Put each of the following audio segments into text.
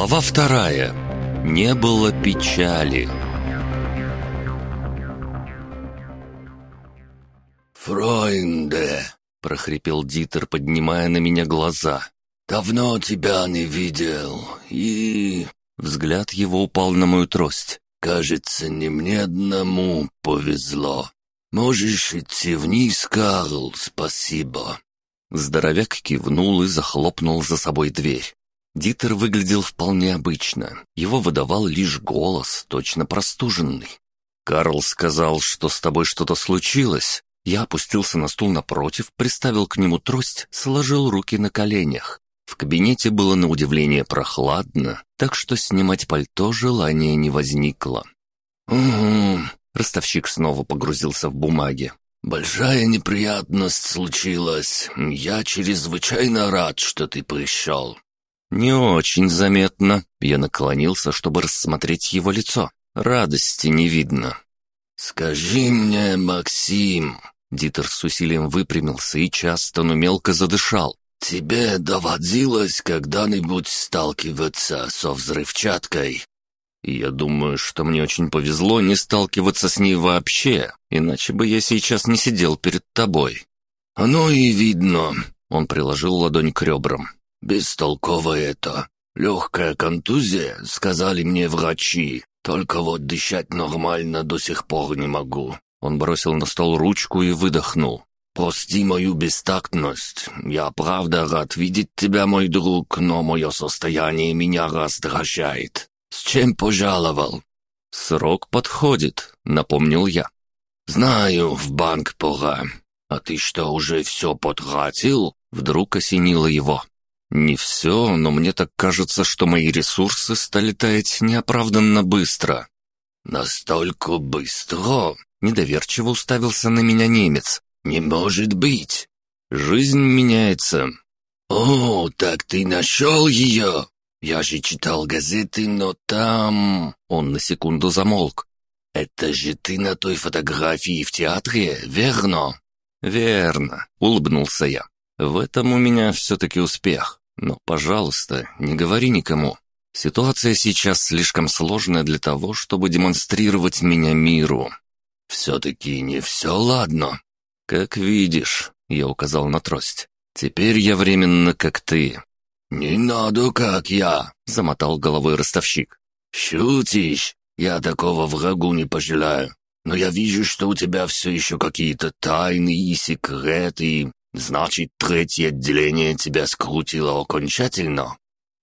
Глава вторая. Не было печали. «Фройнде», — прохрипел Дитер, поднимая на меня глаза. «Давно тебя не видел, и...» Взгляд его упал на мою трость. «Кажется, не мне одному повезло. Можешь идти вниз, Карл, спасибо». Здоровяк кивнул и захлопнул за собой дверь. Дитер выглядел вполне обычно. Его выдавал лишь голос, точно простуженный. «Карл сказал, что с тобой что-то случилось». Я опустился на стул напротив, приставил к нему трость, сложил руки на коленях. В кабинете было на удивление прохладно, так что снимать пальто желания не возникло. «Угу», — ростовщик снова погрузился в бумаги. «Большая неприятность случилась. Я чрезвычайно рад, что ты пришел. «Не очень заметно». Я наклонился, чтобы рассмотреть его лицо. Радости не видно. «Скажи мне, Максим...» Дитер с усилием выпрямился и часто, но мелко задышал. «Тебе доводилось когда-нибудь сталкиваться со взрывчаткой?» «Я думаю, что мне очень повезло не сталкиваться с ней вообще, иначе бы я сейчас не сидел перед тобой». «Оно и видно», — он приложил ладонь к ребрам. «Бестолково это. Легкая контузия, сказали мне врачи. Только вот дышать нормально до сих пор не могу». Он бросил на стол ручку и выдохнул. «Прости мою бестактность. Я правда рад видеть тебя, мой друг, но мое состояние меня раздражает. С чем пожаловал?» «Срок подходит», — напомнил я. «Знаю, в банк пора. А ты что, уже все потратил?» Вдруг осенило его. Не все, но мне так кажется, что мои ресурсы стали таять неоправданно быстро. Настолько быстро? Недоверчиво уставился на меня немец. Не может быть. Жизнь меняется. О, так ты нашел ее? Я же читал газеты, но там... Он на секунду замолк. Это же ты на той фотографии в театре, верно? Верно, улыбнулся я. В этом у меня все-таки успех. Но, пожалуйста, не говори никому. Ситуация сейчас слишком сложная для того, чтобы демонстрировать меня миру. Все-таки не все ладно. Как видишь, я указал на трость. Теперь я временно как ты. Не надо, как я, замотал головой ростовщик. Шутишь? Я такого врагу не пожелаю. Но я вижу, что у тебя все еще какие-то тайны и секреты, Значит, третье отделение тебя скрутило окончательно?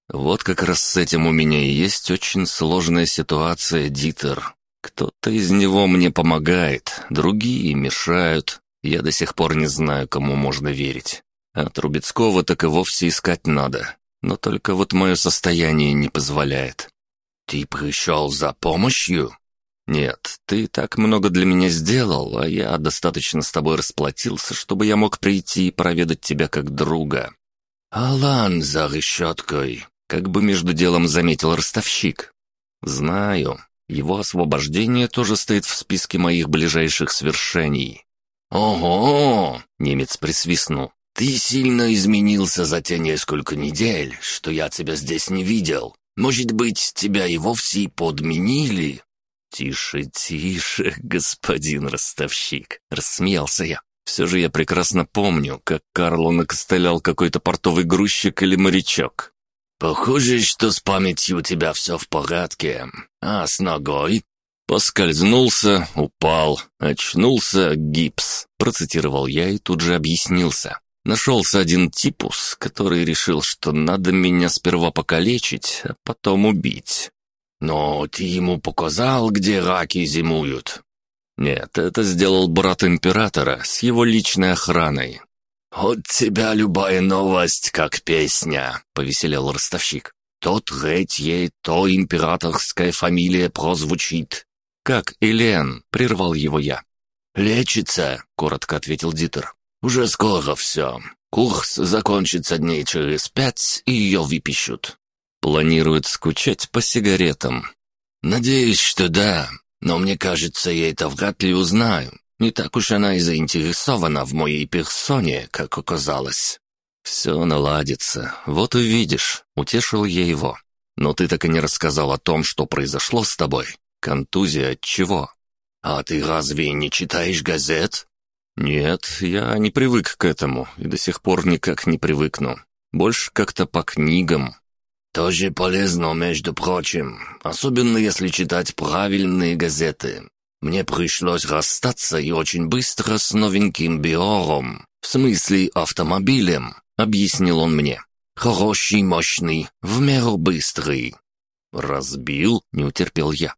Вот как раз с этим у меня и есть очень сложная ситуация, Дитер. Кто-то из него мне помогает, другие мешают. Я до сих пор не знаю, кому можно верить. А Трубецкого так и вовсе искать надо. Но только вот мое состояние не позволяет. «Ты пришел за помощью?» «Нет, ты так много для меня сделал, а я достаточно с тобой расплатился, чтобы я мог прийти и проведать тебя как друга». «Алан за решеткой», — как бы между делом заметил ростовщик. «Знаю. Его освобождение тоже стоит в списке моих ближайших свершений». «Ого!» — немец присвистнул. «Ты сильно изменился за те несколько недель, что я тебя здесь не видел. Может быть, тебя и вовсе подменили?» «Тише, тише, господин ростовщик!» — рассмеялся я. «Все же я прекрасно помню, как Карло накостылял какой-то портовый грузчик или морячок». «Похоже, что с памятью у тебя все в порядке. А с ногой?» «Поскользнулся, упал, очнулся, гипс», — процитировал я и тут же объяснился. Нашелся один типус, который решил, что надо меня сперва покалечить, а потом убить. «Но ты ему показал, где раки зимуют?» «Нет, это сделал брат императора с его личной охраной». «От тебя любая новость, как песня», — повеселел ростовщик. «То третье, то императорская фамилия прозвучит». «Как Элен?» — прервал его я. «Лечится», — коротко ответил Дитер. «Уже скоро все. Курс закончится дней через пять, и ее выпишут. Планирует скучать по сигаретам. Надеюсь, что да, но мне кажется, я это вряд ли узнаю. Не так уж она и заинтересована в моей персоне, как оказалось. Все наладится, вот увидишь, утешил я его. Но ты так и не рассказал о том, что произошло с тобой. Контузия от чего? А ты разве не читаешь газет? Нет, я не привык к этому и до сих пор никак не привыкну. Больше как-то по книгам. Тоже полезно, между прочим, особенно если читать правильные газеты. Мне пришлось расстаться и очень быстро с новеньким Биором, в смысле автомобилем, объяснил он мне. Хороший, мощный, в меру быстрый. Разбил, не утерпел я.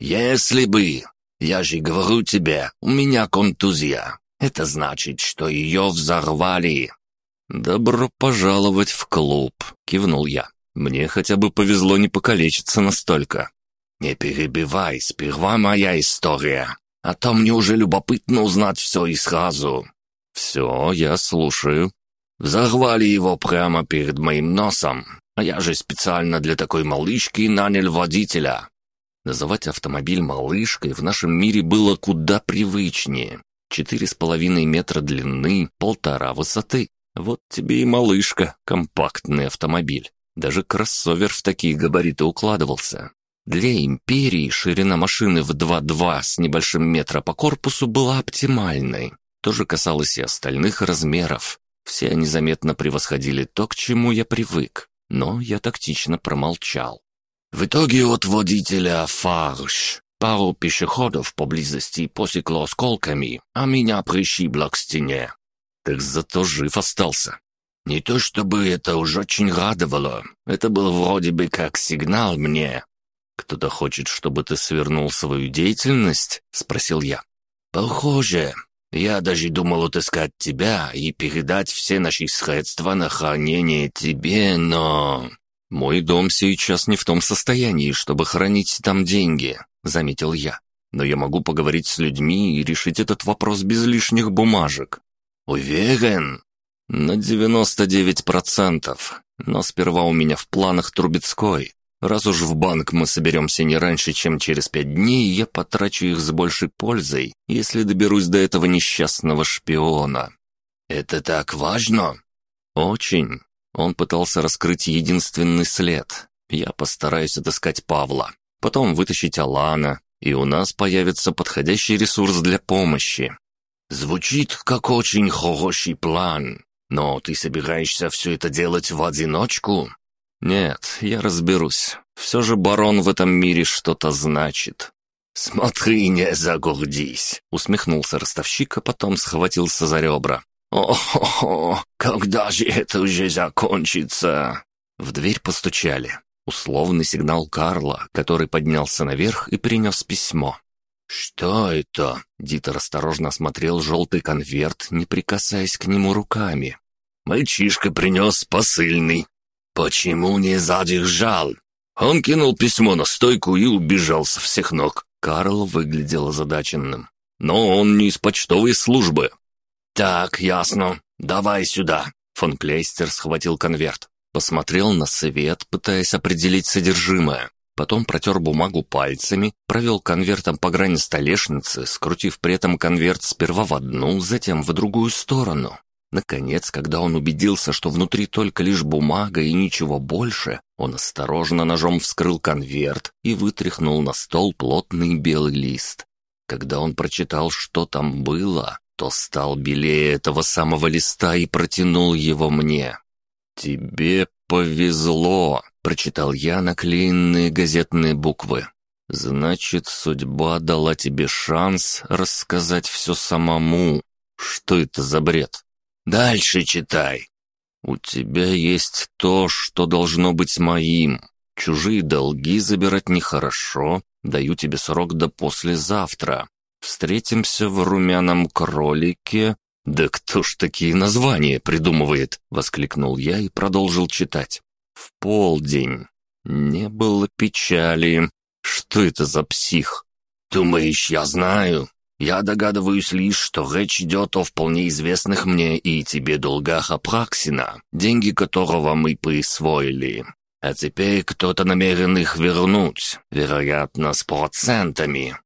Если бы. Я же говорю тебе, у меня контузия. Это значит, что ее взорвали. «Добро пожаловать в клуб», — кивнул я. «Мне хотя бы повезло не покалечиться настолько». «Не перебивай, сперва моя история, а то мне уже любопытно узнать все и сразу». «Все, я слушаю». Взорвали его прямо перед моим носом, а я же специально для такой малышки нанял водителя. Называть автомобиль малышкой в нашем мире было куда привычнее. Четыре с половиной метра длины, полтора высоты. Вот тебе и малышка, компактный автомобиль. Даже кроссовер в такие габариты укладывался. Для империи ширина машины в 2,2 с небольшим метра по корпусу была оптимальной. То же касалось и остальных размеров. Все они заметно превосходили то, к чему я привык, но я тактично промолчал. В итоге от водителя фарш. Пару пешеходов поблизости посекло осколками, а меня пришибло к стене. Так зато жив остался. Не то чтобы это уж очень радовало. Это был вроде бы как сигнал мне. «Кто-то хочет, чтобы ты свернул свою деятельность?» — спросил я. «Похоже. Я даже думал отыскать тебя и передать все наши средства на хранение тебе, но...» «Мой дом сейчас не в том состоянии, чтобы хранить там деньги», — заметил я. «Но я могу поговорить с людьми и решить этот вопрос без лишних бумажек». «Уверен?» «На девяносто девять процентов. Но сперва у меня в планах Трубецкой. Раз уж в банк мы соберемся не раньше, чем через пять дней, я потрачу их с большей пользой, если доберусь до этого несчастного шпиона». «Это так важно?» «Очень. Он пытался раскрыть единственный след. Я постараюсь отыскать Павла, потом вытащить Алана, и у нас появится подходящий ресурс для помощи. Звучит как очень хороший план. Но ты собираешься все это делать в одиночку? Нет, я разберусь. Все же барон в этом мире что-то значит. «Смотри, не загордись!» — усмехнулся ростовщик, а потом схватился за ребра. «О-хо-хо! Когда же это уже закончится?» В дверь постучали. Условный сигнал Карла, который поднялся наверх и принес письмо. «Что это?» — Дитер осторожно осмотрел желтый конверт, не прикасаясь к нему руками. «Мальчишка принес посыльный. Почему не задержал?» Он кинул письмо на стойку и убежал со всех ног. Карл выглядел озадаченным. «Но он не из почтовой службы». «Так, ясно. Давай сюда». Фон Клейстер схватил конверт. Посмотрел на свет, пытаясь определить содержимое. Потом протер бумагу пальцами, провел конвертом по грани столешницы, скрутив при этом конверт сперва в одну, затем в другую сторону. Наконец, когда он убедился, что внутри только лишь бумага и ничего больше, он осторожно ножом вскрыл конверт и вытряхнул на стол плотный белый лист. Когда он прочитал, что там было, то стал белее этого самого листа и протянул его мне. «Тебе повезло», Прочитал я наклеенные газетные буквы. «Значит, судьба дала тебе шанс рассказать все самому. Что это за бред?» «Дальше читай». «У тебя есть то, что должно быть моим. Чужие долги забирать нехорошо. Даю тебе срок до послезавтра. Встретимся в румяном кролике». «Да кто ж такие названия придумывает?» — воскликнул я и продолжил читать. В полдень. Не было печали. Что это за псих? Думаешь, я знаю? Я догадываюсь лишь, что речь идет о вполне известных мне и тебе долгах Апраксина, деньги которого мы присвоили. А теперь кто-то намерен их вернуть, вероятно, с процентами.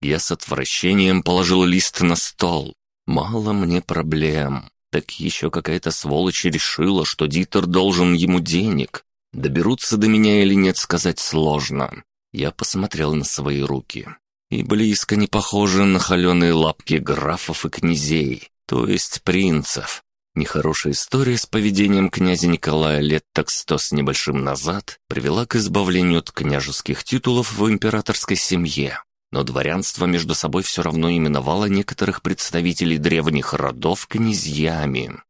Я с отвращением положил лист на стол. Мало мне проблем. Так еще какая-то сволочь решила, что Дитер должен ему денег. Доберутся до меня или нет, сказать сложно. Я посмотрел на свои руки. И близко не похожи на холеные лапки графов и князей, то есть принцев. Нехорошая история с поведением князя Николая лет так сто с небольшим назад привела к избавлению от княжеских титулов в императорской семье. Но дворянство между собой все равно именовало некоторых представителей древних родов князьями.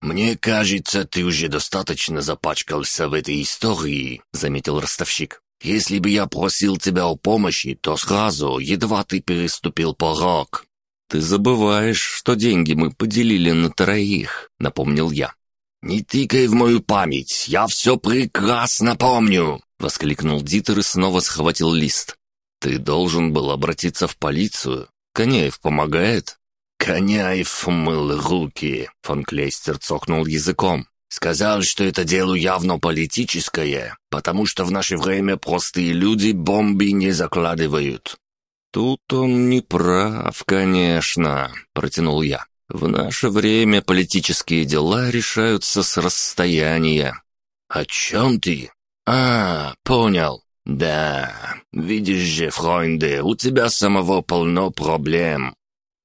«Мне кажется, ты уже достаточно запачкался в этой истории», — заметил ростовщик. «Если бы я просил тебя о помощи, то сразу, едва ты переступил порог». «Ты забываешь, что деньги мы поделили на троих», — напомнил я. «Не тыкай в мою память, я все прекрасно помню!» — воскликнул Дитер и снова схватил лист. «Ты должен был обратиться в полицию. Коняев помогает?» «Коняев мыл руки», — фон цокнул языком. «Сказал, что это дело явно политическое, потому что в наше время простые люди бомбы не закладывают». «Тут он не прав, конечно», — протянул я. «В наше время политические дела решаются с расстояния». «О чем ты?» «А, понял. Да, видишь же, Фройнде, у тебя самого полно проблем.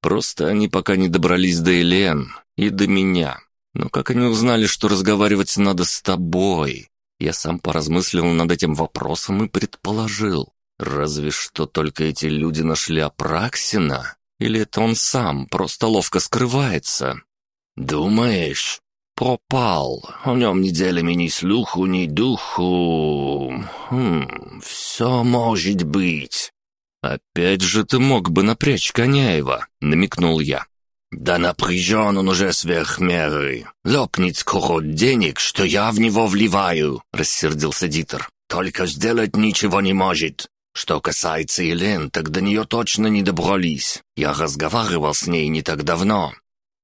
Просто они пока не добрались до Элен и до меня. Но как они узнали, что разговаривать надо с тобой? Я сам поразмыслил над этим вопросом и предположил. Разве что только эти люди нашли Апраксина? Или это он сам просто ловко скрывается? «Думаешь?» «Пропал. О нем неделями ни слуху, ни духу. Хм, все может быть. «Опять же ты мог бы напрячь Коняева», — намекнул я. «Да напряжен он уже сверх меры. Лопнет скоро денег, что я в него вливаю», — рассердился Дитер. «Только сделать ничего не может. Что касается Елен, так до нее точно не добрались. Я разговаривал с ней не так давно.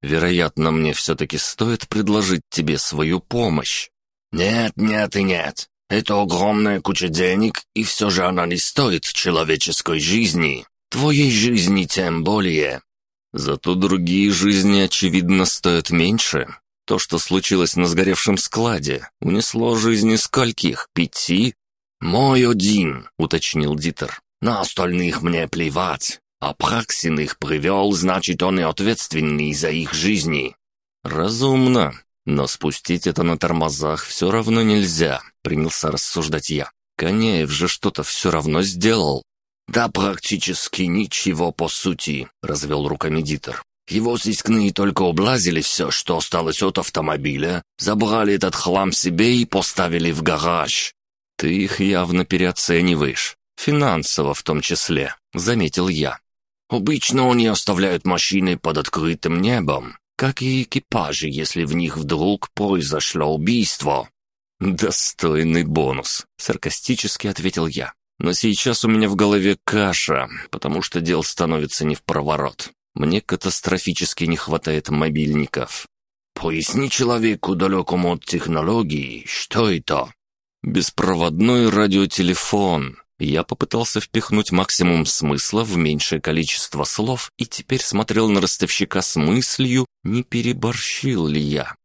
Вероятно, мне все-таки стоит предложить тебе свою помощь». «Нет, нет и нет. Это огромная куча денег, и все же она не стоит человеческой жизни. Твоей жизни тем более. Зато другие жизни, очевидно, стоят меньше. То, что случилось на сгоревшем складе, унесло жизни скольких? Пяти? «Мой один», — уточнил Дитер. «На остальных мне плевать. А Праксин их привел, значит, он и ответственный за их жизни». «Разумно. Но спустить это на тормозах все равно нельзя, принялся рассуждать я. Коняев же что-то все равно сделал. «Да практически ничего по сути», — развел руками Дитер. «Его сыскные только облазили все, что осталось от автомобиля, забрали этот хлам себе и поставили в гараж». «Ты их явно переоцениваешь, финансово в том числе», — заметил я. «Обычно они оставляют машины под открытым небом, как и экипажи, если в них вдруг произошло убийство». «Достойный бонус», — саркастически ответил я. «Но сейчас у меня в голове каша, потому что дел становится не в проворот. Мне катастрофически не хватает мобильников». «Поясни человеку, далекому от технологий, что это?» «Беспроводной радиотелефон», я попытался впихнуть максимум смысла в меньшее количество слов и теперь смотрел на ростовщика с мыслью, не переборщил ли я.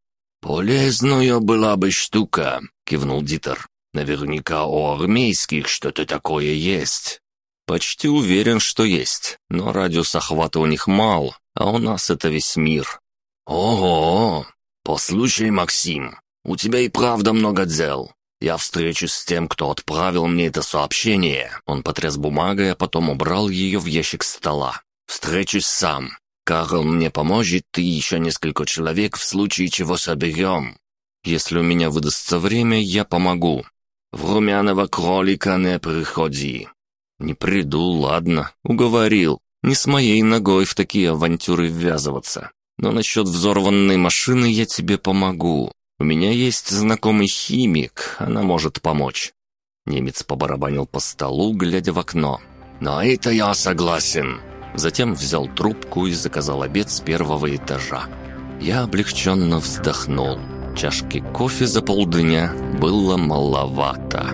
«Полезная была бы штука», — кивнул Дитер. «Наверняка у армейских что-то такое есть». «Почти уверен, что есть, но радиус охвата у них мал, а у нас это весь мир». «Ого! Послушай, Максим, у тебя и правда много дел. Я встречусь с тем, кто отправил мне это сообщение. Он потряс бумагой, а потом убрал ее в ящик стола. Встречусь сам. Карл мне поможет, и еще несколько человек в случае чего соберем. Если у меня выдастся время, я помогу. В румяного кролика не приходи. Не приду, ладно, уговорил. Не с моей ногой в такие авантюры ввязываться. Но насчет взорванной машины я тебе помогу. У меня есть знакомый химик, она может помочь». Немец побарабанил по столу, глядя в окно. «На это я согласен». Затем взял трубку и заказал обед с первого этажа. Я облегченно вздохнул. Чашки кофе за полдня было маловато.